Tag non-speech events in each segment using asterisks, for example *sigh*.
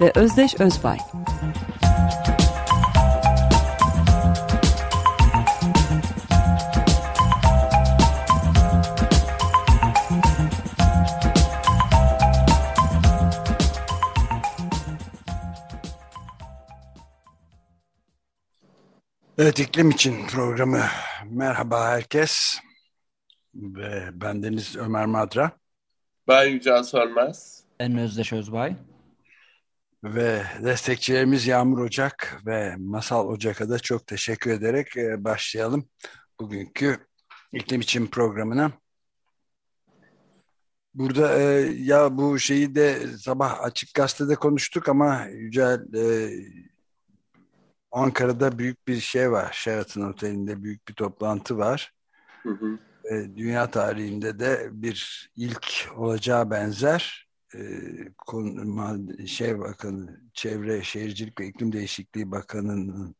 ve Özdeş Özbay. Evet iklim için programı merhaba herkes ve bendeniz Ömer Madra. Ben Yücel Sönmez. Ben Özdeş Özbay. Ve destekçilerimiz Yağmur Ocak ve Masal Ocak'a da çok teşekkür ederek e, başlayalım bugünkü iklim için programına. Burada e, ya bu şeyi de sabah açık gazetede konuştuk ama Yücel e, Ankara'da büyük bir şey var. Sheraton Oteli'nde büyük bir toplantı var. Hı hı. E, dünya tarihinde de bir ilk olacağı benzer e, şey bakanı, Çevre Şehircilik ve İklim Değişikliği Bakanı'nın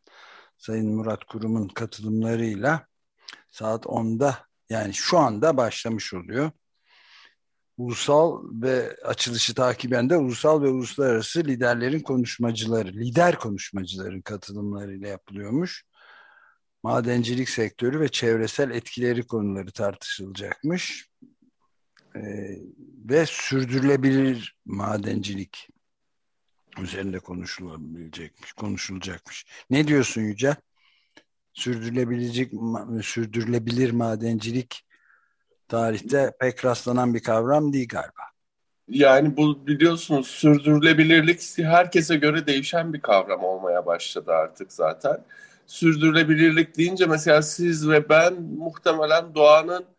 Sayın Murat Kurum'un katılımlarıyla saat 10'da yani şu anda başlamış oluyor ulusal ve açılışı takiben de ulusal ve uluslararası liderlerin konuşmacıları, lider konuşmacıların katılımlarıyla yapılıyormuş. Madencilik sektörü ve çevresel etkileri konuları tartışılacakmış. Ee, ve sürdürülebilir madencilik üzerinde konuşulabilecekmiş, konuşulacakmış. Ne diyorsun Yüce? Sürdürülebilecek, sürdürülebilir madencilik tarihte pek rastlanan bir kavram değil galiba. Yani bu biliyorsunuz sürdürülebilirlik herkese göre değişen bir kavram olmaya başladı artık zaten. Sürdürülebilirlik deyince mesela siz ve ben muhtemelen doğanın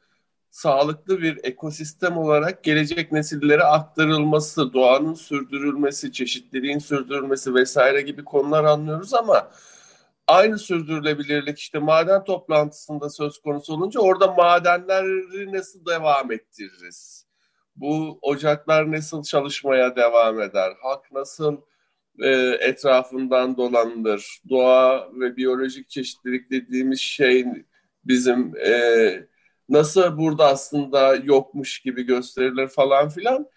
sağlıklı bir ekosistem olarak gelecek nesillere aktarılması, doğanın sürdürülmesi, çeşitliliğin sürdürülmesi vesaire gibi konular anlıyoruz ama aynı sürdürülebilirlik işte maden toplantısında söz konusu olunca orada madenleri nasıl devam ettiririz? Bu ocaklar nasıl çalışmaya devam eder? Halk nasıl e, etrafından dolanılır? Doğa ve biyolojik çeşitlilik dediğimiz şey bizim e, nasıl burada aslında yokmuş gibi gösterilir falan filan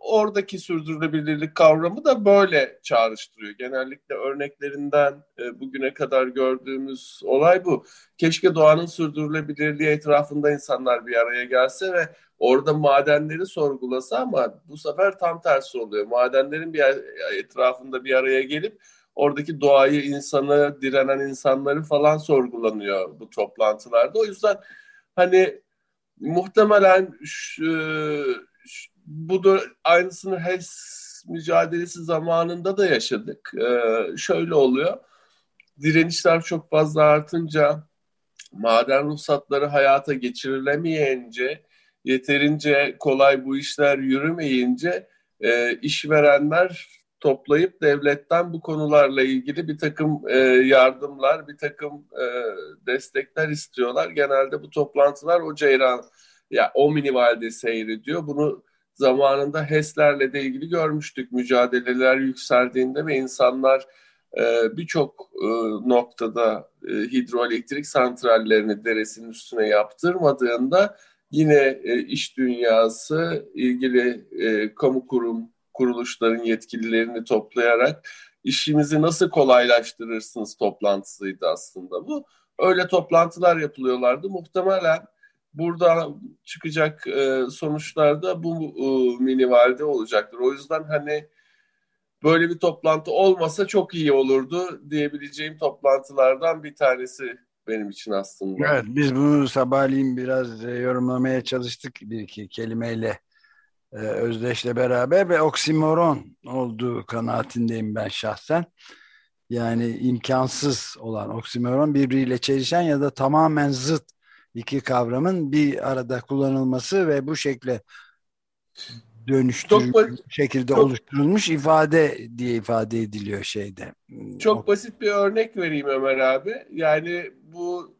oradaki sürdürülebilirlik kavramı da böyle çağrıştırıyor. Genellikle örneklerinden e, bugüne kadar gördüğümüz olay bu. Keşke doğanın sürdürülebilirliği etrafında insanlar bir araya gelse ve orada madenleri sorgulasa ama bu sefer tam tersi oluyor. Madenlerin bir etrafında bir araya gelip oradaki doğayı, insanı, direnen insanları falan sorgulanıyor bu toplantılarda. O yüzden hani muhtemelen şu, şu bu da aynısını HES mücadelesi zamanında da yaşadık. Ee, şöyle oluyor. Direnişler çok fazla artınca maden ruhsatları hayata geçirilemeyince yeterince kolay bu işler yürümeyince e, işverenler toplayıp devletten bu konularla ilgili bir takım e, yardımlar, bir takım e, destekler istiyorlar. Genelde bu toplantılar o ceyran, ya o minivalde seyrediyor. Bunu zamanında HES'lerle de ilgili görmüştük. Mücadeleler yükseldiğinde ve insanlar e, birçok e, noktada e, hidroelektrik santrallerini deresinin üstüne yaptırmadığında yine e, iş dünyası ilgili e, kamu kurum kuruluşların yetkililerini toplayarak işimizi nasıl kolaylaştırırsınız toplantısıydı aslında bu. Öyle toplantılar yapılıyorlardı. Muhtemelen burada çıkacak e, sonuçlar da bu e, minivalde olacaktır. O yüzden hani böyle bir toplantı olmasa çok iyi olurdu diyebileceğim toplantılardan bir tanesi benim için aslında. Evet biz bunu sabahleyin biraz e, yorumlamaya çalıştık bir iki kelimeyle Özdeş'le beraber ve oksimoron olduğu kanaatindeyim ben şahsen. Yani imkansız olan oksimoron birbiriyle çelişen ya da tamamen zıt iki kavramın bir arada kullanılması ve bu şekle dönüştürülmüş şekilde çok, oluşturulmuş ifade diye ifade ediliyor şeyde. Çok o, basit bir örnek vereyim Ömer abi. Yani bu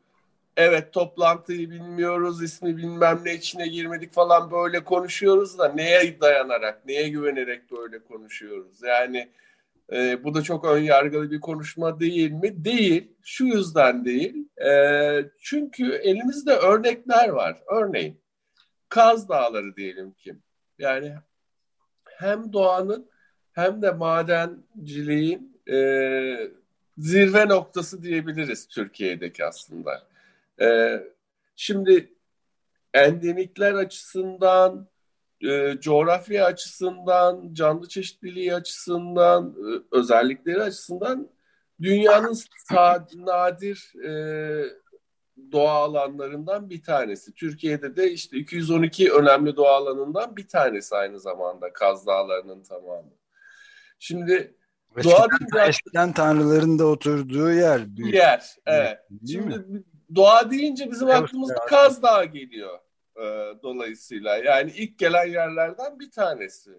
evet toplantıyı bilmiyoruz, ismi bilmem ne içine girmedik falan böyle konuşuyoruz da neye dayanarak, neye güvenerek böyle konuşuyoruz? Yani e, bu da çok ön yargılı bir konuşma değil mi? Değil. Şu yüzden değil. E, çünkü elimizde örnekler var. Örneğin Kaz Dağları diyelim ki. Yani hem doğanın hem de madenciliğin e, zirve noktası diyebiliriz Türkiye'deki aslında. E, şimdi endemikler açısından, e, coğrafya açısından, canlı çeşitliliği açısından, e, özellikleri açısından dünyanın nadir e, doğa alanlarından bir tanesi. Türkiye'de de işte 212 önemli doğa alanından bir tanesi aynı zamanda Kaz Dağları'nın tamamı. Şimdi eskiden, doğa deyince... eskiden tanrıların da oturduğu yer. Büyük. Yer, evet. Değil Şimdi mi? Doğa deyince bizim aklımıza. Kaz Dağı geliyor e, dolayısıyla. Yani ilk gelen yerlerden bir tanesi.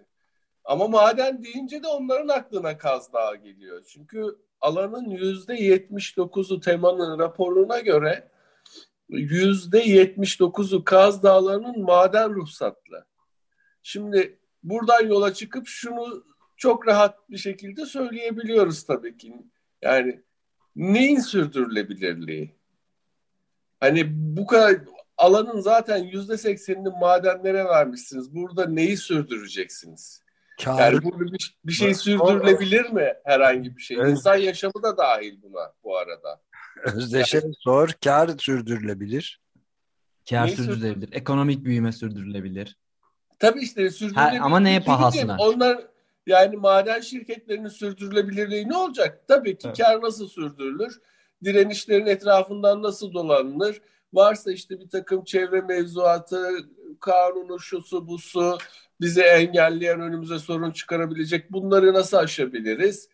Ama maden deyince de onların aklına Kaz Dağı geliyor. Çünkü alanın yüzde 79'u temanın raporuna göre yüzde 79'u Kaz Dağları'nın maden ruhsatlı. Şimdi buradan yola çıkıp şunu çok rahat bir şekilde söyleyebiliyoruz tabii ki. Yani neyin sürdürülebilirliği? Hani bu kadar alanın zaten yüzde seksenini madenlere vermişsiniz. Burada neyi sürdüreceksiniz? Kâr. Yani burada bir, bir şey sürdürülebilir mi herhangi bir şey? Evet. İnsan yaşamı da dahil buna bu arada. Özdeşe yani, sor, kar sürdürülebilir. Kar sürdürülebilir, ekonomik büyüme sürdürülebilir. Tabii işte sürdürülebilir. Ha, ama neye pahasına? Onlar yani maden şirketlerinin sürdürülebilirliği ne olacak? Tabii ki evet. kar nasıl sürdürülür? Direnişlerin etrafından nasıl dolanılır? Varsa işte bir takım çevre mevzuatı, kanunu, şusu, busu bizi engelleyen, önümüze sorun çıkarabilecek bunları nasıl aşabiliriz?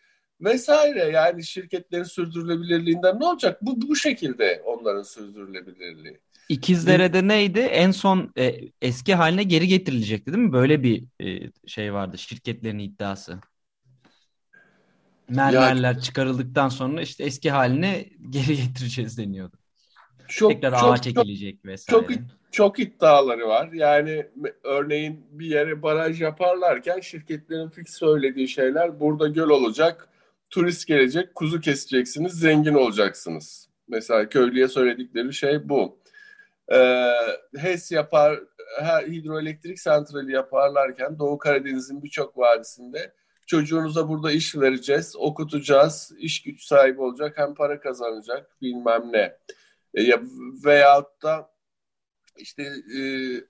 vesaire yani şirketlerin sürdürülebilirliğinden ne olacak? Bu bu şekilde onların sürdürülebilirliği. İkizdere'de neydi? En son e, eski haline geri getirilecekti değil mi? Böyle bir e, şey vardı şirketlerin iddiası. Mermerler ya, çıkarıldıktan sonra işte eski haline *laughs* geri getireceğiz deniyordu. Çok, Tekrar çok, ağa çekilecek vesaire. Çok, çok iddiaları var. Yani örneğin bir yere baraj yaparlarken şirketlerin fix söylediği şeyler burada göl olacak turist gelecek, kuzu keseceksiniz, zengin olacaksınız. Mesela köylüye söyledikleri şey bu. Ee, HES yapar, hidroelektrik santrali yaparlarken Doğu Karadeniz'in birçok vadisinde çocuğunuza burada iş vereceğiz, okutacağız, iş güç sahibi olacak, hem para kazanacak bilmem ne. E, veyahut da işte e,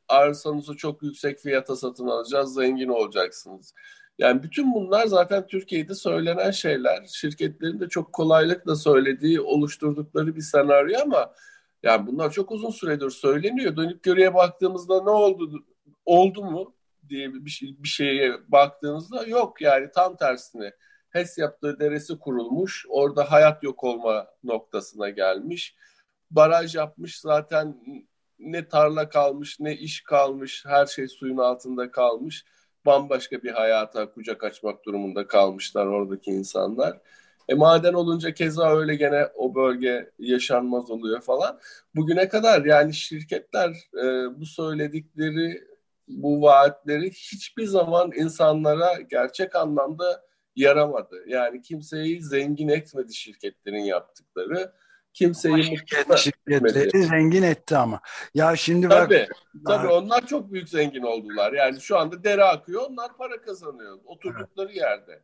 arsanızı çok yüksek fiyata satın alacağız, zengin olacaksınız. Yani bütün bunlar zaten Türkiye'de söylenen şeyler. Şirketlerin de çok kolaylıkla söylediği, oluşturdukları bir senaryo ama yani bunlar çok uzun süredir söyleniyor. Dönüp görüye baktığımızda ne oldu? Oldu mu diye bir, şey, bir şeye baktığınızda yok yani tam tersine. HES yaptığı deresi kurulmuş. Orada hayat yok olma noktasına gelmiş. Baraj yapmış zaten ne tarla kalmış ne iş kalmış. Her şey suyun altında kalmış bambaşka bir hayata kucak açmak durumunda kalmışlar oradaki insanlar. E maden olunca keza öyle gene o bölge yaşanmaz oluyor falan. Bugüne kadar yani şirketler e, bu söyledikleri, bu vaatleri hiçbir zaman insanlara gerçek anlamda yaramadı. Yani kimseyi zengin etmedi şirketlerin yaptıkları kimseyi şirket, şirketleri zengin etti ama. Ya şimdi tabii, bak. Tabii ha. onlar çok büyük zengin oldular. Yani şu anda dere akıyor onlar para kazanıyor oturdukları evet. yerde.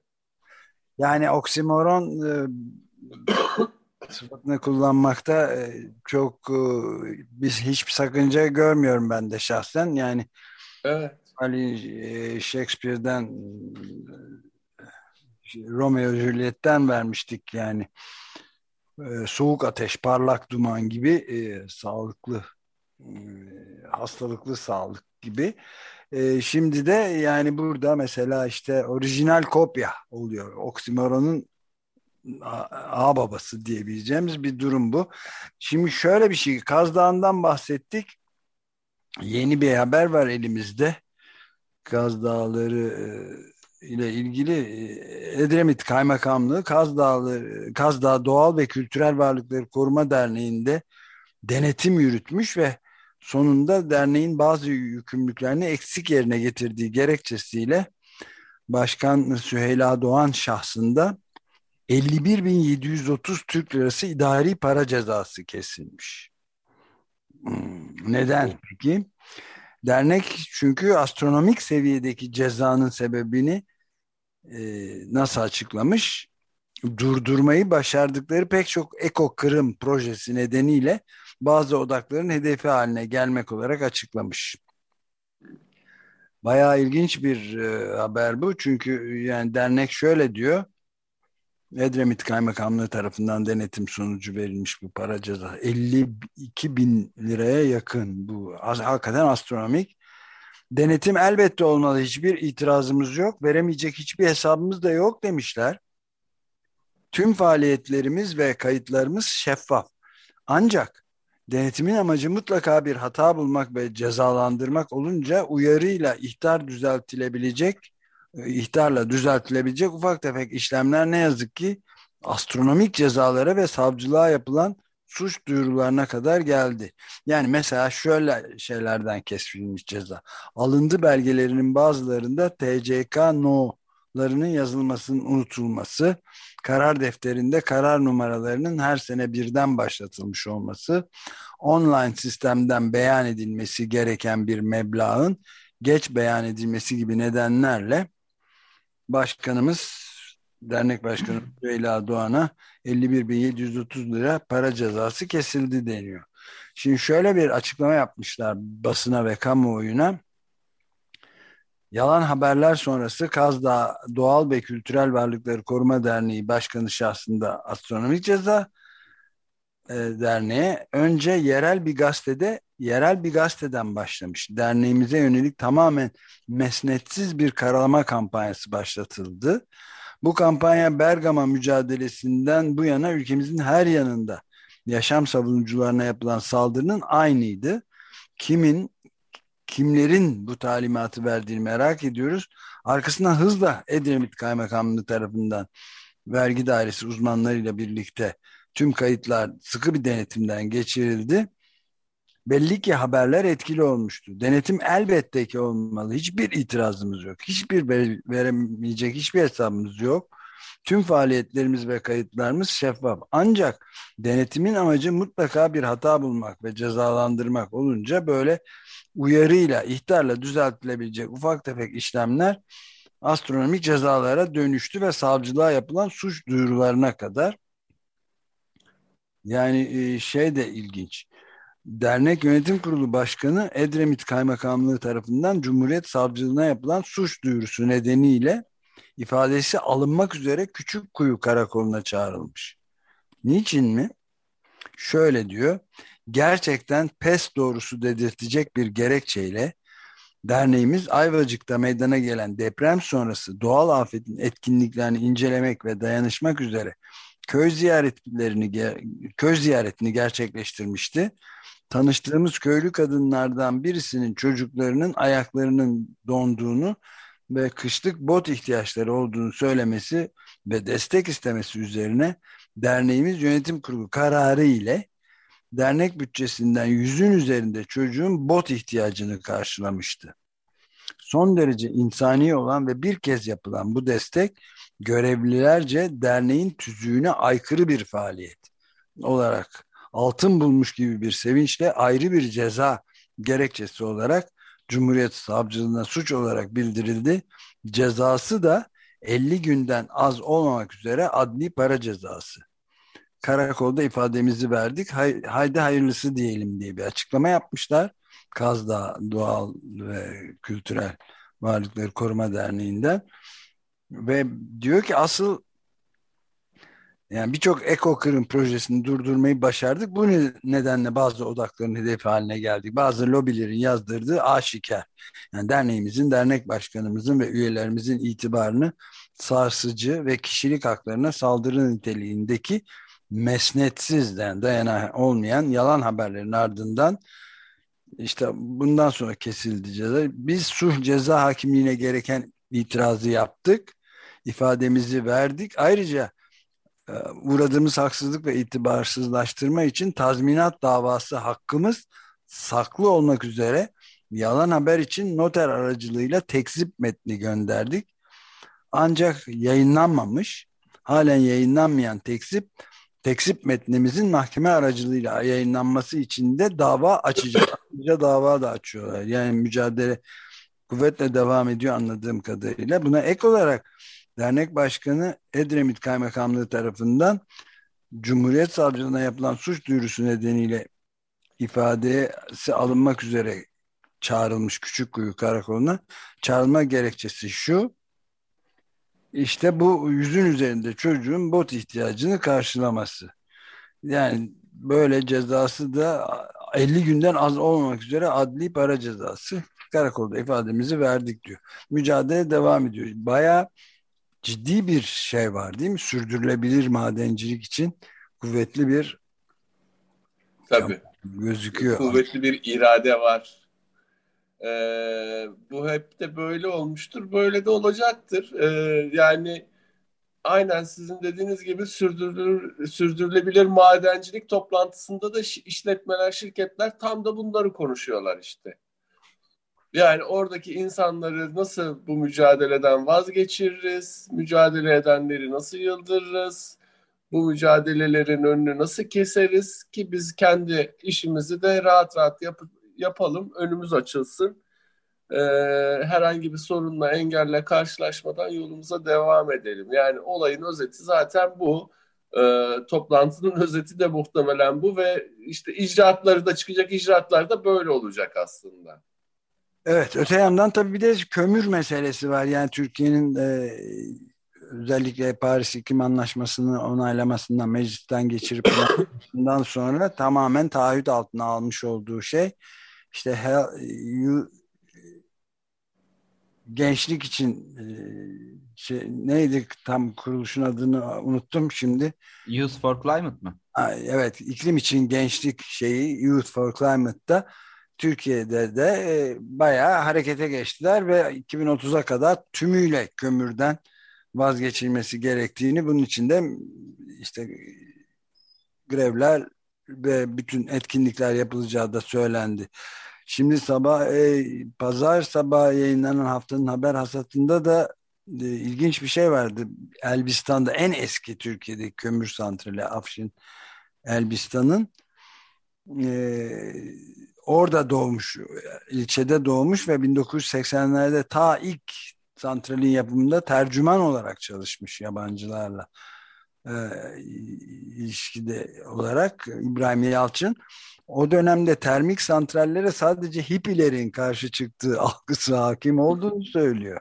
Yani oksimoron e, sıfatını kullanmakta e, çok e, biz hiçbir sakınca görmüyorum ben de şahsen. Yani evet. Ali Shakespeare'den Romeo Juliet'ten vermiştik yani e, soğuk ateş, parlak duman gibi e, sağlıklı, e, hastalıklı sağlık gibi. E, şimdi de yani burada mesela işte orijinal kopya oluyor. Oksimoron'un ağ babası diyebileceğimiz bir durum bu. Şimdi şöyle bir şey, Kaz Dağı'ndan bahsettik. Yeni bir haber var elimizde. Kaz Dağları e, ile ilgili e, Edremit Kaymakamlığı Kaz Dağları Kaz Dağı Doğal ve Kültürel Varlıkları Koruma Derneği'nde denetim yürütmüş ve sonunda derneğin bazı yükümlülüklerini eksik yerine getirdiği gerekçesiyle Başkan Süheyla Doğan şahsında 51.730 Türk Lirası idari para cezası kesilmiş. Hmm, neden peki? Dernek çünkü astronomik seviyedeki cezanın sebebini e, nasıl açıklamış? Durdurmayı başardıkları pek çok eko kırım projesi nedeniyle bazı odakların hedefi haline gelmek olarak açıklamış. Bayağı ilginç bir e, haber bu çünkü yani dernek şöyle diyor Edremit Kaymakamlığı tarafından denetim sonucu verilmiş bu para ceza. 52 bin liraya yakın bu. Hakikaten astronomik. Denetim elbette olmalı. Hiçbir itirazımız yok. Veremeyecek hiçbir hesabımız da yok demişler. Tüm faaliyetlerimiz ve kayıtlarımız şeffaf. Ancak denetimin amacı mutlaka bir hata bulmak ve cezalandırmak olunca uyarıyla ihtar düzeltilebilecek ihtarla düzeltilebilecek ufak tefek işlemler ne yazık ki astronomik cezalara ve savcılığa yapılan suç duyurularına kadar geldi. Yani mesela şöyle şeylerden kesilmiş ceza. Alındı belgelerinin bazılarında TCK no'larının yazılmasının unutulması, karar defterinde karar numaralarının her sene birden başlatılmış olması, online sistemden beyan edilmesi gereken bir meblağın geç beyan edilmesi gibi nedenlerle başkanımız dernek başkanı *laughs* Leyla Doğan'a 51.730 lira para cezası kesildi deniyor. Şimdi şöyle bir açıklama yapmışlar basına ve kamuoyuna. Yalan haberler sonrası Kazdağ Doğal ve Kültürel Varlıkları Koruma Derneği Başkanı şahsında astronomik ceza e, derneğe önce yerel bir gazetede yerel bir gazeteden başlamış. Derneğimize yönelik tamamen mesnetsiz bir karalama kampanyası başlatıldı. Bu kampanya Bergama mücadelesinden bu yana ülkemizin her yanında yaşam savunucularına yapılan saldırının aynıydı. Kimin, kimlerin bu talimatı verdiğini merak ediyoruz. Arkasından hızla Edremit Kaymakamlığı tarafından vergi dairesi uzmanlarıyla birlikte tüm kayıtlar sıkı bir denetimden geçirildi. Belli ki haberler etkili olmuştu. Denetim elbette ki olmalı. Hiçbir itirazımız yok. Hiçbir veremeyecek hiçbir hesabımız yok. Tüm faaliyetlerimiz ve kayıtlarımız şeffaf. Ancak denetimin amacı mutlaka bir hata bulmak ve cezalandırmak olunca böyle uyarıyla, ihtarla düzeltilebilecek ufak tefek işlemler astronomik cezalara dönüştü ve savcılığa yapılan suç duyurularına kadar yani e, şey de ilginç. Dernek Yönetim Kurulu Başkanı Edremit Kaymakamlığı tarafından Cumhuriyet Savcılığına yapılan suç duyurusu nedeniyle ifadesi alınmak üzere Küçük Kuyu Karakolu'na çağrılmış. Niçin mi? Şöyle diyor. Gerçekten pes doğrusu dedirtecek bir gerekçeyle derneğimiz Ayvacık'ta meydana gelen deprem sonrası doğal afetin etkinliklerini incelemek ve dayanışmak üzere köy ziyaretlerini köy ziyaretini gerçekleştirmişti. Tanıştığımız köylü kadınlardan birisinin çocuklarının ayaklarının donduğunu ve kışlık bot ihtiyaçları olduğunu söylemesi ve destek istemesi üzerine derneğimiz yönetim kurulu kararı ile dernek bütçesinden yüzün üzerinde çocuğun bot ihtiyacını karşılamıştı. Son derece insani olan ve bir kez yapılan bu destek görevlilerce derneğin tüzüğüne aykırı bir faaliyet olarak altın bulmuş gibi bir sevinçle ayrı bir ceza gerekçesi olarak Cumhuriyet Savcılığına suç olarak bildirildi. Cezası da 50 günden az olmamak üzere adli para cezası. Karakolda ifademizi verdik. Hay, haydi hayırlısı diyelim diye bir açıklama yapmışlar. Kazdağ Doğal ve Kültürel Varlıkları Koruma Derneği'nden. Ve diyor ki asıl yani birçok eko kırım projesini durdurmayı başardık. Bu nedenle bazı odakların hedefi haline geldik. Bazı lobilerin yazdırdığı aşikar. Yani derneğimizin, dernek başkanımızın ve üyelerimizin itibarını sarsıcı ve kişilik haklarına saldırı niteliğindeki mesnetsizden dayana olmayan yalan haberlerin ardından İşte bundan sonra kesildi ceza. Biz suh ceza hakimliğine gereken itirazı yaptık. ifademizi verdik. Ayrıca e, uğradığımız haksızlık ve itibarsızlaştırma için tazminat davası hakkımız saklı olmak üzere yalan haber için noter aracılığıyla tekzip metni gönderdik. Ancak yayınlanmamış, halen yayınlanmayan tekzip, tekzip metnimizin mahkeme aracılığıyla yayınlanması için de dava açacak. *laughs* Ayrıca dava da açıyorlar. Yani mücadele kuvvetle devam ediyor anladığım kadarıyla. Buna ek olarak dernek başkanı Edremit Kaymakamlığı tarafından Cumhuriyet Savcılığına yapılan suç duyurusu nedeniyle ifadesi alınmak üzere çağrılmış Küçükkuyu Karakolu'na çağrılma gerekçesi şu işte bu yüzün üzerinde çocuğun bot ihtiyacını karşılaması. Yani böyle cezası da 50 günden az olmamak üzere adli para cezası. Karakolda ifademizi verdik diyor. Mücadele devam ediyor. Baya ciddi bir şey var değil mi? Sürdürülebilir madencilik için kuvvetli bir Tabii. gözüküyor. Kuvvetli bir irade var. Ee, bu hep de böyle olmuştur. Böyle de olacaktır. Ee, yani aynen sizin dediğiniz gibi sürdürülür, sürdürülebilir madencilik toplantısında da işletmeler, şirketler tam da bunları konuşuyorlar işte. Yani oradaki insanları nasıl bu mücadeleden vazgeçiririz? Mücadele edenleri nasıl yıldırırız? Bu mücadelelerin önünü nasıl keseriz ki biz kendi işimizi de rahat rahat yapıp yapalım, önümüz açılsın. Ee, herhangi bir sorunla, engelle karşılaşmadan yolumuza devam edelim. Yani olayın özeti zaten bu. Ee, toplantının özeti de muhtemelen bu ve işte icraatları da çıkacak icraatlar da böyle olacak aslında. Evet, öte yandan tabii bir de kömür meselesi var. Yani Türkiye'nin e, özellikle Paris İklim Anlaşması'nı onaylamasından, meclisten geçirip ondan sonra tamamen taahhüt altına almış olduğu şey işte gençlik için e, şey, neydi tam kuruluşun adını unuttum şimdi. Youth for Climate mı? Evet iklim için gençlik şeyi Youth for Climate'da Türkiye'de de e, bayağı harekete geçtiler ve 2030'a kadar tümüyle kömürden vazgeçilmesi gerektiğini bunun için de işte grevler ve bütün etkinlikler yapılacağı da söylendi. Şimdi sabah e, pazar sabah yayınlanan haftanın haber hasatında da e, ilginç bir şey vardı. Elbistan'da en eski Türkiye'deki kömür santrali Afşin Elbistan'ın e, orada doğmuş, ilçede doğmuş ve 1980'lerde ta ilk santralin yapımında tercüman olarak çalışmış yabancılarla e, ilişkide olarak İbrahim Yalçın o dönemde termik santrallere sadece hippilerin karşı çıktığı *laughs* algısı hakim olduğunu söylüyor.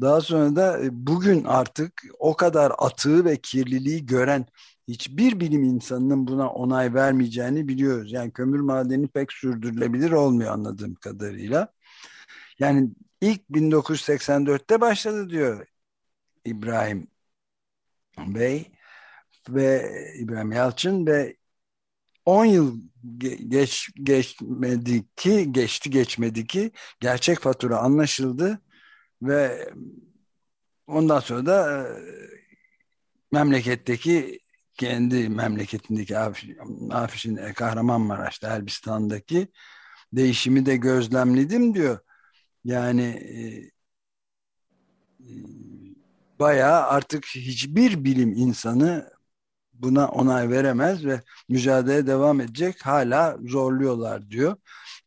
Daha sonra da e, bugün artık o kadar atığı ve kirliliği gören hiçbir bilim insanının buna onay vermeyeceğini biliyoruz. Yani kömür madeni pek sürdürülebilir olmuyor anladığım kadarıyla. Yani ilk 1984'te başladı diyor İbrahim Bey ve İbrahim Yalçın ve 10 yıl geç geçmedi ki geçti geçmedi ki gerçek fatura anlaşıldı ve ondan sonra da e, memleketteki kendi memleketindeki Afişin Kahramanmaraş'ta Elbistan'daki değişimi de gözlemledim diyor. Yani e, e, bayağı artık hiçbir bilim insanı buna onay veremez ve mücadele devam edecek hala zorluyorlar diyor.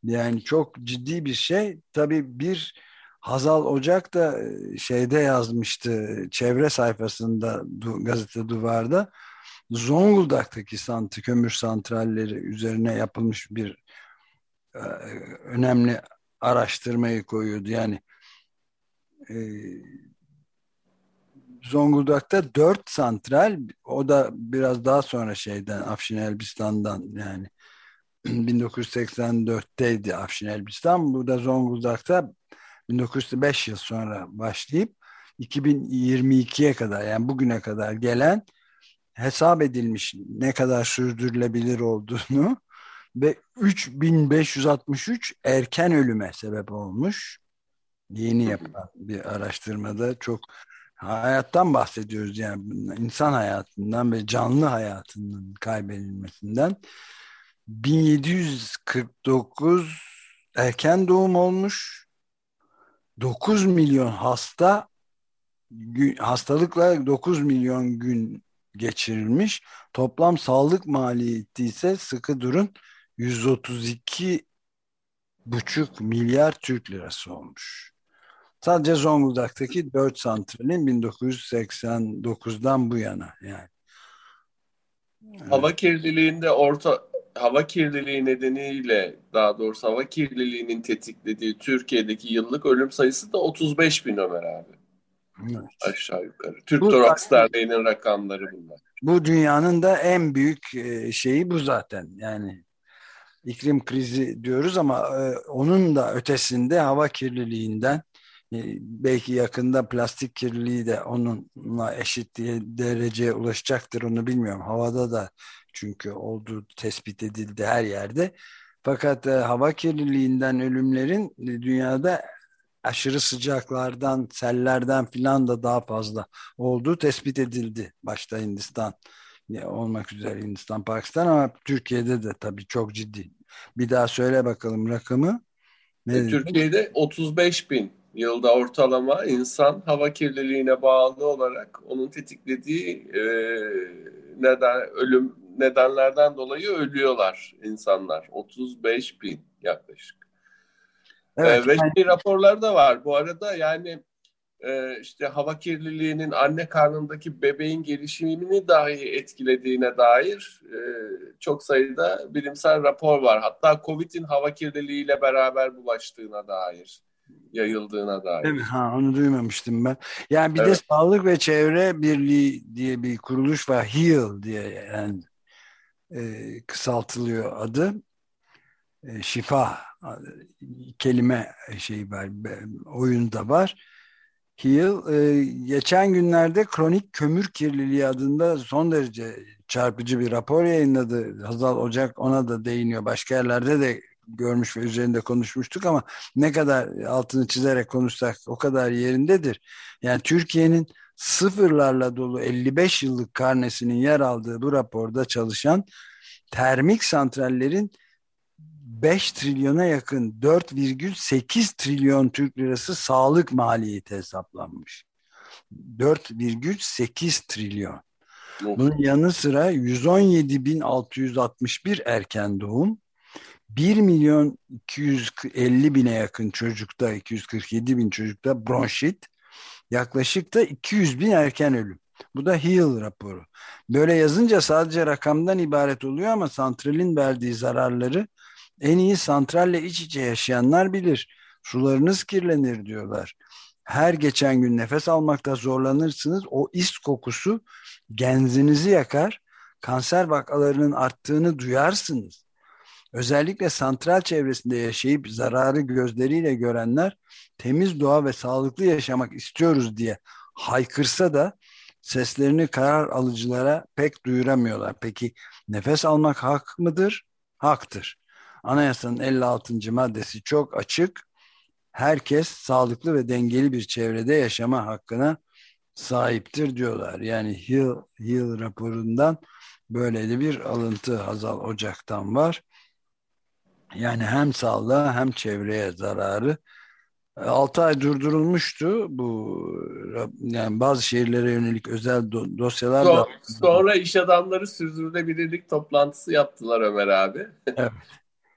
Yani çok ciddi bir şey. Tabii bir Hazal Ocak da e, şeyde yazmıştı çevre sayfasında gazete duvarda Zonguldak'taki santı kömür santralleri üzerine yapılmış bir e, önemli araştırmayı koyuyordu. Yani e, Zonguldak'ta dört santral o da biraz daha sonra şeyden Afşin Elbistan'dan yani *clears throat* 1984'teydi Afşin Elbistan. Bu da Zonguldak'ta 1905 yıl sonra başlayıp 2022'ye kadar yani bugüne kadar gelen hesap edilmiş ne kadar sürdürülebilir olduğunu *laughs* ve 3563 erken ölüme sebep olmuş. Yeni yapılan bir araştırmada çok hayattan bahsediyoruz yani insan hayatından ve canlı hayatının kaybedilmesinden 1749 erken doğum olmuş 9 milyon hasta hastalıkla 9 milyon gün geçirilmiş. Toplam sağlık maliyeti ise sıkı durun 132 buçuk milyar Türk lirası olmuş. Sadece Zonguldak'taki 4 santralin 1989'dan bu yana yani. Hava kirliliğinde orta hava kirliliği nedeniyle daha doğrusu hava kirliliğinin tetiklediği Türkiye'deki yıllık ölüm sayısı da 35 bin Ömer abi. Evet. Aşağı yukarı. Türk bu Toraks Derneği'nin rakamları bunlar. Bu dünyanın da en büyük e, şeyi bu zaten. Yani iklim krizi diyoruz ama e, onun da ötesinde hava kirliliğinden belki yakında plastik kirliliği de onunla eşit dereceye ulaşacaktır onu bilmiyorum. Havada da çünkü olduğu tespit edildi her yerde. Fakat hava kirliliğinden ölümlerin dünyada aşırı sıcaklardan, sellerden filan da daha fazla olduğu tespit edildi. Başta Hindistan olmak üzere Hindistan, Pakistan ama Türkiye'de de tabii çok ciddi. Bir daha söyle bakalım rakamı. Ne e, Türkiye'de 35 bin yılda ortalama insan hava kirliliğine bağlı olarak onun tetiklediği e, neden ölüm nedenlerden dolayı ölüyorlar insanlar. 35 bin yaklaşık. Evet, ee, ve yani... raporlar da var. Bu arada yani e, işte hava kirliliğinin anne karnındaki bebeğin gelişimini dahi etkilediğine dair e, çok sayıda bilimsel rapor var. Hatta Covid'in hava kirliliğiyle beraber bulaştığına dair yayıldığına dair. Evet, ha, onu duymamıştım ben. Yani bir evet. de Sağlık ve Çevre Birliği diye bir kuruluş var. HEAL diye yani e, kısaltılıyor adı. E, şifa kelime şey var, oyunda var. Heal e, geçen günlerde kronik kömür kirliliği adında son derece çarpıcı bir rapor yayınladı. Hazal Ocak ona da değiniyor. Başka yerlerde de görmüş ve üzerinde konuşmuştuk ama ne kadar altını çizerek konuşsak o kadar yerindedir. Yani Türkiye'nin sıfırlarla dolu 55 yıllık karnesinin yer aldığı bu raporda çalışan termik santrallerin 5 trilyona yakın 4,8 trilyon Türk lirası sağlık maliyeti hesaplanmış. 4,8 trilyon. Bunun yanı sıra 117.661 erken doğum, 1 milyon 250 bine yakın çocukta, 247 bin çocukta bronşit, yaklaşık da 200 bin erken ölüm. Bu da HEAL raporu. Böyle yazınca sadece rakamdan ibaret oluyor ama santralin verdiği zararları en iyi santralle iç içe yaşayanlar bilir. Sularınız kirlenir diyorlar. Her geçen gün nefes almakta zorlanırsınız. O is kokusu genzinizi yakar. Kanser vakalarının arttığını duyarsınız. Özellikle santral çevresinde yaşayıp zararı gözleriyle görenler temiz doğa ve sağlıklı yaşamak istiyoruz diye haykırsa da seslerini karar alıcılara pek duyuramıyorlar. Peki nefes almak hak mıdır? Haktır. Anayasanın 56. maddesi çok açık. Herkes sağlıklı ve dengeli bir çevrede yaşama hakkına sahiptir diyorlar. Yani Hill, Hill raporundan böyle bir alıntı Hazal Ocak'tan var. Yani hem sağlığa hem çevreye zararı 6 ay durdurulmuştu bu yani bazı şehirlere yönelik özel do dosyalar da. Sonra iş adamları sürdürülebilirlik toplantısı yaptılar Ömer abi. Evet.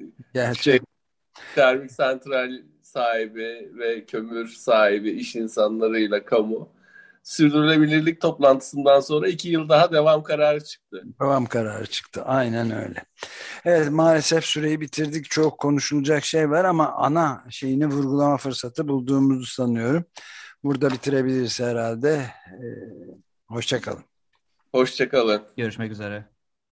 *laughs* Gerçek. Şey, termik santral sahibi ve kömür sahibi iş insanlarıyla kamu sürdürülebilirlik toplantısından sonra iki yıl daha devam kararı çıktı. Devam kararı çıktı. Aynen öyle. Evet maalesef süreyi bitirdik. Çok konuşulacak şey var ama ana şeyini vurgulama fırsatı bulduğumuzu sanıyorum. Burada bitirebiliriz herhalde. Ee, Hoşçakalın. Hoşçakalın. Görüşmek üzere.